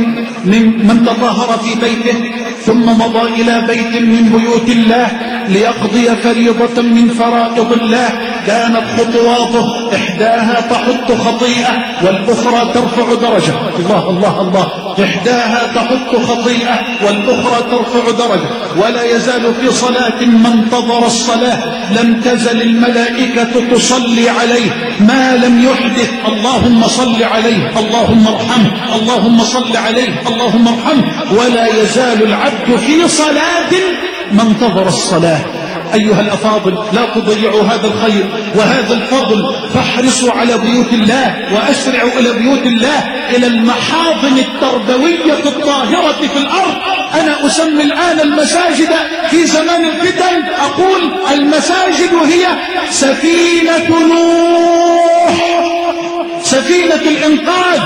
من, من تطهر في بيته ثم مضى إلى بيت من بيوت الله ليقضي فريضة من فرائض الله. كانت خطواته إحداها تحط خطيئة والأخرى ترفع درجة. الله الله الله. إحداها تحط خطيئة والأخرى ترفع درجة. ولا يزال في صلاة من انتظر الصلاة لم تزل الملائكة تصلي عليه. ما لم يحدث اللهم صل عليه اللهم ارحمه اللهم صل عليه اللهم ارحمه. ولا يزال العبد في صلاة ما انتظر الصلاة. أيها الأفاضل لا تضيعوا هذا الخير وهذا الفضل. فاحرصوا على بيوت الله وأسرعوا إلى بيوت الله إلى المحاضن التربوية الطاهرة في الأرض. أنا أسمي الآن المساجد في زمان الفتن. أقول المساجد هي سفينة نوح سفينة الإنقاذ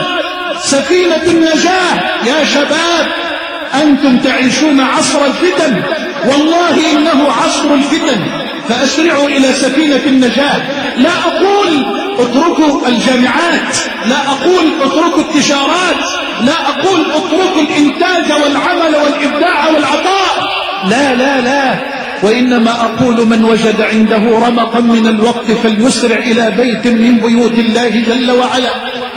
سفينة النجاة. يا شباب أنتم تعيشون عصر الفتن. والله إنه عصر الفتن. فأسرعوا إلى سفينة النجاة. لا أقول اتركوا الجامعات. لا أقول اتركوا التجارات. لا أقول اتركوا الإنتاج والعمل والإبداع والعطاء. لا لا لا. وإنما أقول من وجد عنده رمقا من الوقت فليسرع إلى بيت من بيوت الله جل وعلا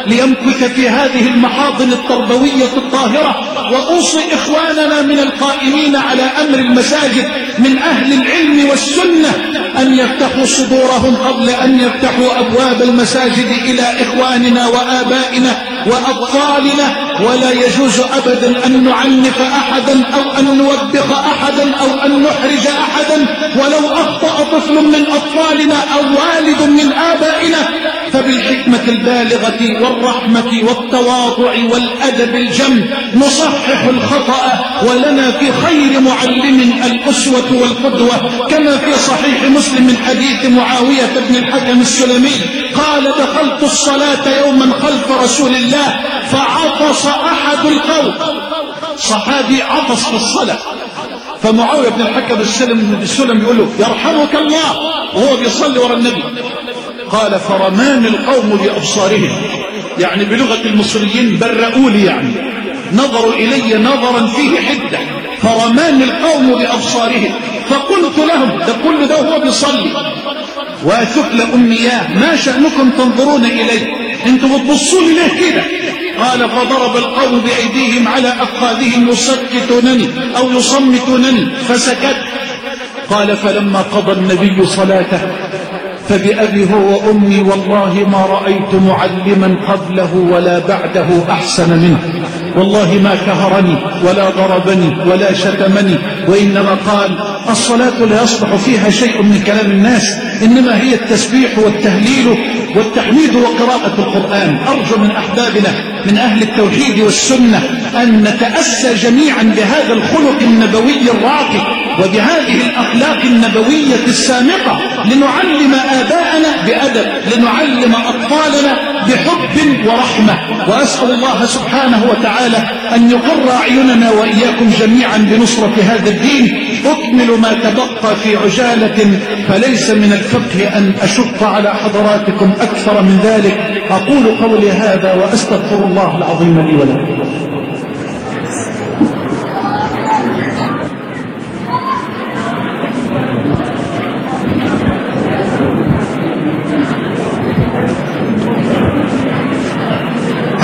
ليمكث في هذه المحاضن التربوية الطاهرة. وأوصي إخواننا من القائمين على أمر المساجد من أهل العلم والسنة أن يفتحوا صدورهم قبل أن يفتحوا أبواب المساجد إلى إخواننا وآبائنا وأطفالنا ولا يجوز أبدا أن نعنف أحدا أو أن نوبخ أحدا أو أن نحرج أحدا. ولو أخطأ طفل من أطفالنا أو والد من آبائنا فبالحكمة البالغة والرحمة والتواضع والأدب الجم نصحح الخطأ ولنا في خير معلم الأسوة والقدوة كما في صحيح مسلم من حديث معاوية بن الحكم السلمي قال دخلت الصلاة يوما خلف رسول الله فعطس أحد القوم. صحابي عطس في الصلاة. فمعاوية بن الحكم السلم يقول له يرحمك الله. وهو بيصلي ورا النبي. قال فرمان القوم بأبصارهم. يعني بلغة المصريين برؤوا لي يعني. نظروا إلي نظرا فيه حدة. فرمان القوم بأبصارهم. فقلت لهم ده كل ده هو بيصلي. وثقل أمياه ما شأنكم تنظرون إليه أنتم بتبصوا لي ليه كده؟ قال فضرب القوم بأيديهم على أفخاذهم يسكتونني أو يصمتونني فسكت. قال فلما قضى النبي صلاته فبأبي هو وأمي والله ما رأيت معلما قبله ولا بعده أحسن منه. والله ما كهرني ولا ضربني ولا شتمني. وإنما قال الصلاة لا يصلح فيها شيء من كلام الناس إنما هي التسبيح والتهليل والتحميد وقراءة القرآن. أرجو من أحبابنا من أهل التوحيد والسنة أن نتأسى جميعا بهذا الخلق النبوي الراقي وبهذه الأخلاق النبوية السامقة لنعلم آباءنا بأدب لنعلم أطفالنا بحب ورحمة. وأسأل الله سبحانه وتعالى أن يقر أعيننا وإياكم جميعا بنصرة هذا الدين. أكمل ما تبقى في عجالة فليس من الفقه أن أشق على حضراتكم أكثر من ذلك. أقول قولي هذا وأستغفر الله العظيم لي ولكم.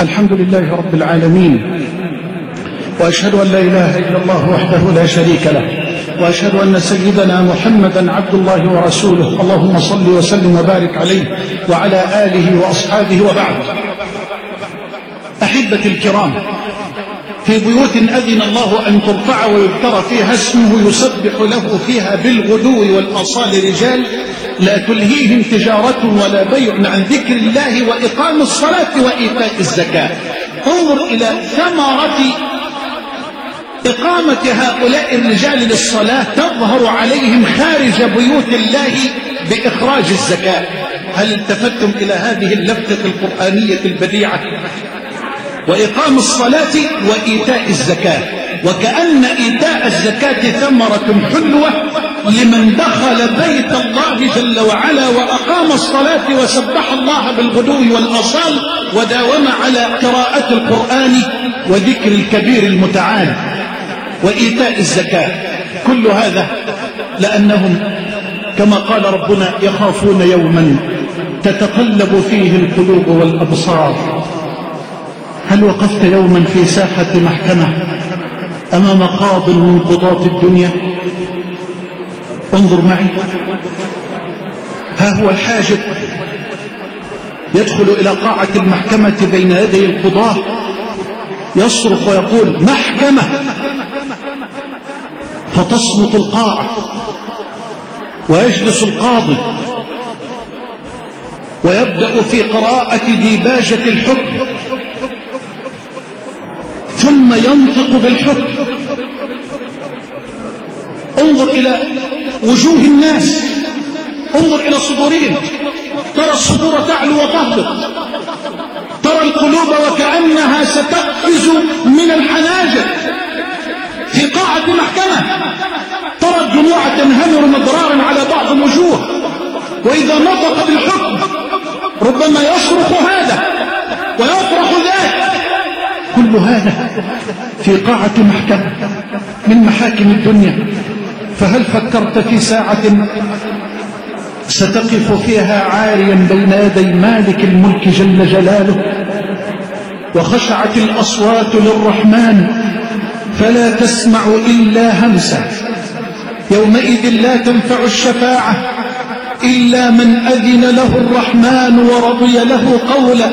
الحمد لله رب العالمين وأشهد أن لا إله إلا الله وحده لا شريك له وأشهد أن سيدنا محمدا عبد الله ورسوله اللهم صل وسلم وبارك عليه وعلى آله وأصحابه وبعد. أحبتي الكرام في بيوت أذن الله أن ترفع ويذكر فيها اسمه يسبح له فيها بالغدو والأصال رجال لا تلهيهم تجارة ولا بيع عن ذكر الله وإقام الصلاة وإيتاء الزكاة. انظر إلى ثمرة إقامة هؤلاء الرجال للصلاة تظهر عليهم خارج بيوت الله بإخراج الزكاة. هل التفتم إلى هذه اللفتة القرآنية البديعة؟ وإقام الصلاة وإيتاء الزكاة. وكأن إيتاء الزكاة ثمرة حلوة لمن دخل بيت الله جل وعلا وأقام الصلاة وسبح الله بالغدو والأصال وداوم على قراءة القرآن وذكر الكبير المتعال وإيتاء الزكاة. كل هذا لأنهم كما قال ربنا يخافون يوما تتقلب فيه القلوب والأبصار. هل وقفت يوما في ساحة محكمة أمام قاض من قضاة الدنيا؟ انظر معي. ها هو الحاجب. يدخل إلى قاعة المحكمة بين يدي القضاة. يصرخ ويقول محكمة. فتصمت القاعة. ويجلس القاضي. ويبدأ في قراءة ديباجة الحكم. ثم ينطق بالحكم. انظر إلى وجوه الناس. انظر إلى صدورهم. ترى الصدور تعلو وتهبط. ترى القلوب وكأنها ستقفز من الحناجر. في قاعة محكمة ترى الدموع تنهمر مضرارا على بعض الوجوه. وإذا نطق بالحكم ربما يصرخ هذا ويفرح ذاك. كل هذا في قاعة محكمة من محاكم الدنيا. فهل فكرت في ساعة ستقف فيها عاريا بين يدي مالك الملك جل جلاله وخشعت الأصوات للرحمن فلا تسمع إلا همسة يومئذ لا تنفع الشفاعة إلا من أذن له الرحمن ورضي له قولا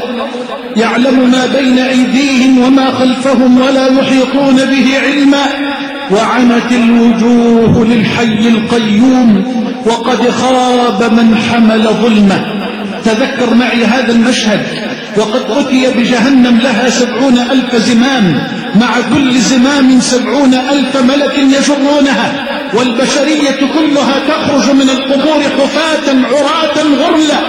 يعلم ما بين أيديهم وما خلفهم ولا يحيطون به علما وعنت الوجوه للحي القيوم وقد خاب من حمل ظلمه. تذكر معي هذا المشهد. وقد أتي بجهنم لها سبعون ألف زمام. مع كل زمام سبعون ألف ملك يجرونها. والبشرية كلها تخرج من القبور حفاة عراة غرلا.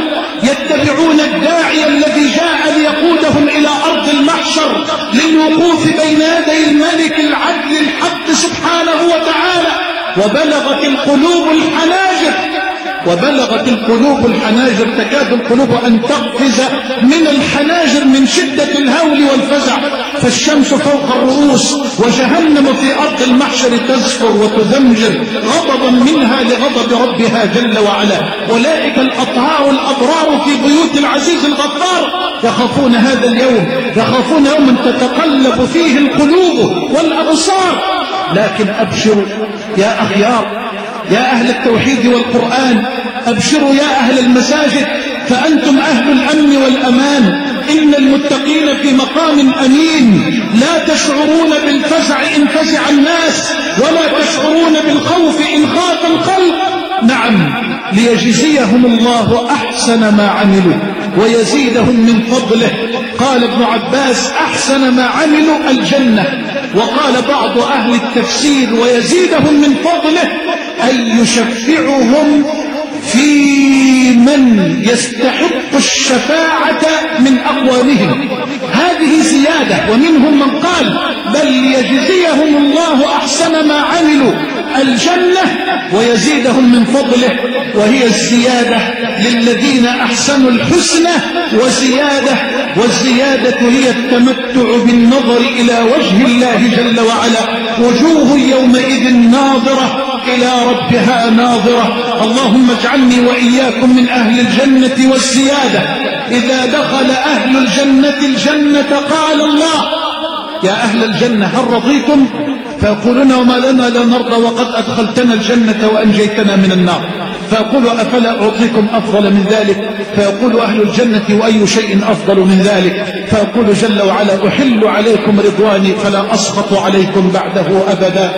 يتبعون الداعي الذي جاء ليقودهم إلى المحشر للوقوف بين يدي الملك العدل الحق سبحانه وتعالى. وبلغت القلوب الحناجر وبلغت القلوب الحناجر تكاد القلوب أن تقفز من الحناجر من شدة الهول والفزع. فالشمس فوق الرؤوس وجهنم في أرض المحشر تزفر وتذمجر غضبا منها لغضب ربها جل وعلا. أولئك الأطهار الأبرار في بيوت العزيز الغفار. يخافون هذا اليوم يخافون يوما تتقلب فيه القلوب والأبصار. لكن أبشروا يا أخيار يا أهل التوحيد والقرآن أبشروا يا أهل المساجد فأنتم أهل الأمن والأمان. إن المتقين في مقام أمين. لا تشعرون بالفزع إن فزع الناس ولا تشعرون بالخوف إن خاف الخلق. نعم ليجزيهم الله أحسن ما عملوا. ويزيدهم من فضله. قال ابن عباس أحسن ما عملوا الجنة. وقال بعض أهل التفسير ويزيدهم من فضله أن يشفعهم في من يستحق الشفاعة من أقوامهم هذه زيادة ومنهم من قال بل يجزيهم الله أحسن ما عملوا الجنة ويزيدهم من فضله وهي الزيادة للذين أحسنوا الحسنى وزيادة والزيادة هي التمتع بالنظر إلى وجه الله جل وعلا وجوه يومئذ ناظرة إلى ربها ناظرة اللهم اجعلني وإياكم من أهل الجنة والزيادة إذا دخل أهل الجنة الجنة قال الله يا أهل الجنة هل رضيتم؟ فيقولون وما لنا لا نرضى وقد أدخلتنا الجنة وأنجيتنا من النار. فيقول أفلا أعطيكم أفضل من ذلك؟ فيقول أهل الجنة وأي شيء أفضل من ذلك؟ فيقول جل وعلا أحل عليكم رضواني فلا أسخط عليكم بعده أبدا.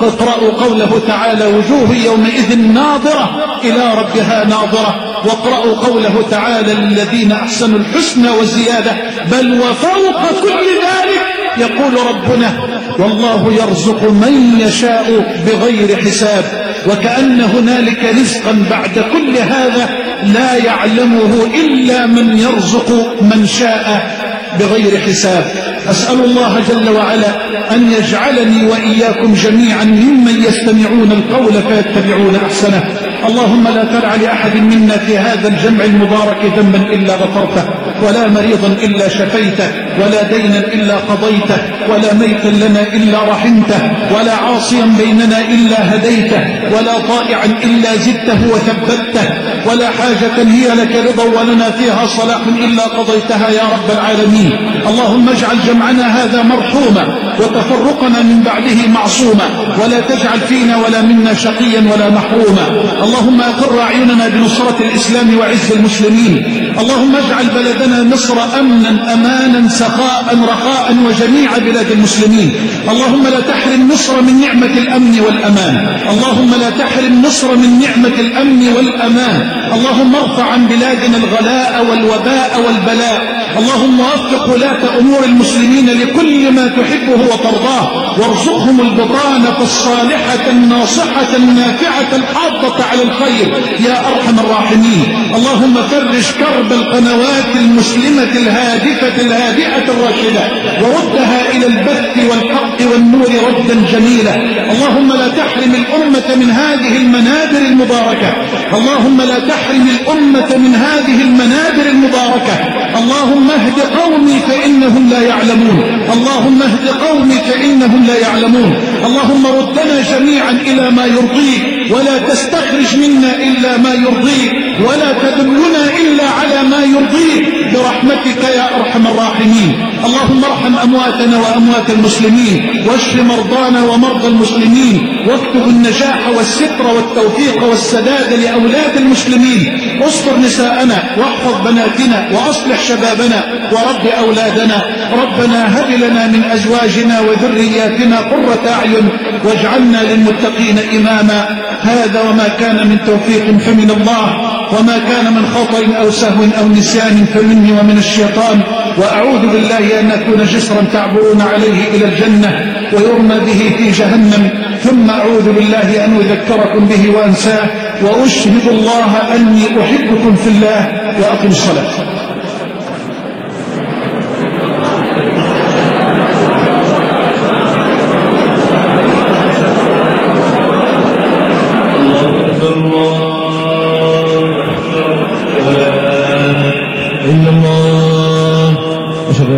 اقرأوا قوله تعالى وجوه يومئذ ناظرة إلى ربها ناظرة. واقرأوا قوله تعالى للذين أحسنوا الحسنى والزيادة بل وفوق كل ذلك يقول ربنا والله يرزق من يشاء بغير حساب وكأن هنالك رزقا بعد كل هذا لا يعلمه إلا من يرزق من شاء بغير حساب. أسأل الله جل وعلا أن يجعلني وإياكم جميعا ممن يستمعون القول فيتبعون أحسنه. اللهم لا ترع لأحد منا في هذا الجمع المبارك ذنبا إلا غفرته ولا مريضا إلا شفيته. ولا دينا إلا قضيته ولا ميتا لنا إلا رحمته ولا عاصيا بيننا إلا هديته ولا طائعا إلا زدته وثبته ولا حاجة هي لك رضا ولنا فيها صلاح إلا قضيتها يا رب العالمين. اللهم اجعل جمعنا هذا مرحوما وتفرقنا من بعده معصوما ولا تجعل فينا ولا منا شقيا ولا محروما. اللهم أقر أعيننا بنصرة الإسلام وعز المسلمين. اللهم اجعل بلدنا مصر أمنا أمانا سخاء رخاء وجميع بلاد المسلمين. اللهم لا تحرم مصر من نعمة الأمن والأمان. اللهم لا تحرم مصر من نعمة الأمن والأمان. اللهم ارفع عن بلادنا الغلاء والوباء والبلاء. اللهم وفق ولاة أمور المسلمين لكل ما تحبه وترضاه. وارزقهم البطانة الصالحة الناصحة النافعة الحاضة على الخير. يا أرحم الراحمين. اللهم فرج كرب القنوات المسلمة الهادفة الهادئة الراشدة. وردها إلى البث والحق والنور ردا جميلا. اللهم لا تحرم الأمة من هذه المنابر المباركة. اللهم لا تحرم الأمة من هذه المنابر المباركة. اللهم اهد قومي فإنهم لا يعلمون. اللهم اهد قومي فإنهم لا يعلمون. اللهم ردنا جميعا إلى ما يرضيك. ولا تستخرج منا إلا ما يرضيك. ولا تدلنا إلا على ما يرضيك. برحمتك يا أرحم الراحمين. اللهم ارحم أمواتنا وأموات المسلمين. واشف مرضانا ومرضى المسلمين. واكتب النجاح والستر والتوفيق والسداد لأولاد المسلمين. استر نساءنا واحفظ بناتنا وأصلح شبابنا ورب أولادنا. ربنا هب لنا من أزواجنا وذرياتنا قرة أعين واجعلنا للمتقين إماما. هذا وما كان من توفيق فمن الله. وما كان من خطأ أو سهو أو نسيان فمني ومن الشيطان وأعوذ بالله أن أكون جسرا تعبرون عليه إلى الجنة ويرمى به في جهنم ثم أعوذ بالله أن أذكركم به وأنساه وأشهد الله أني أحبكم في الله وأقم الصلاة.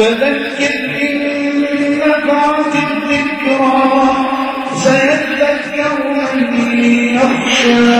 فذكر إن نفعت الذكرى سيذكر من يخشى.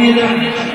You.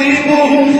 فيعذبه الله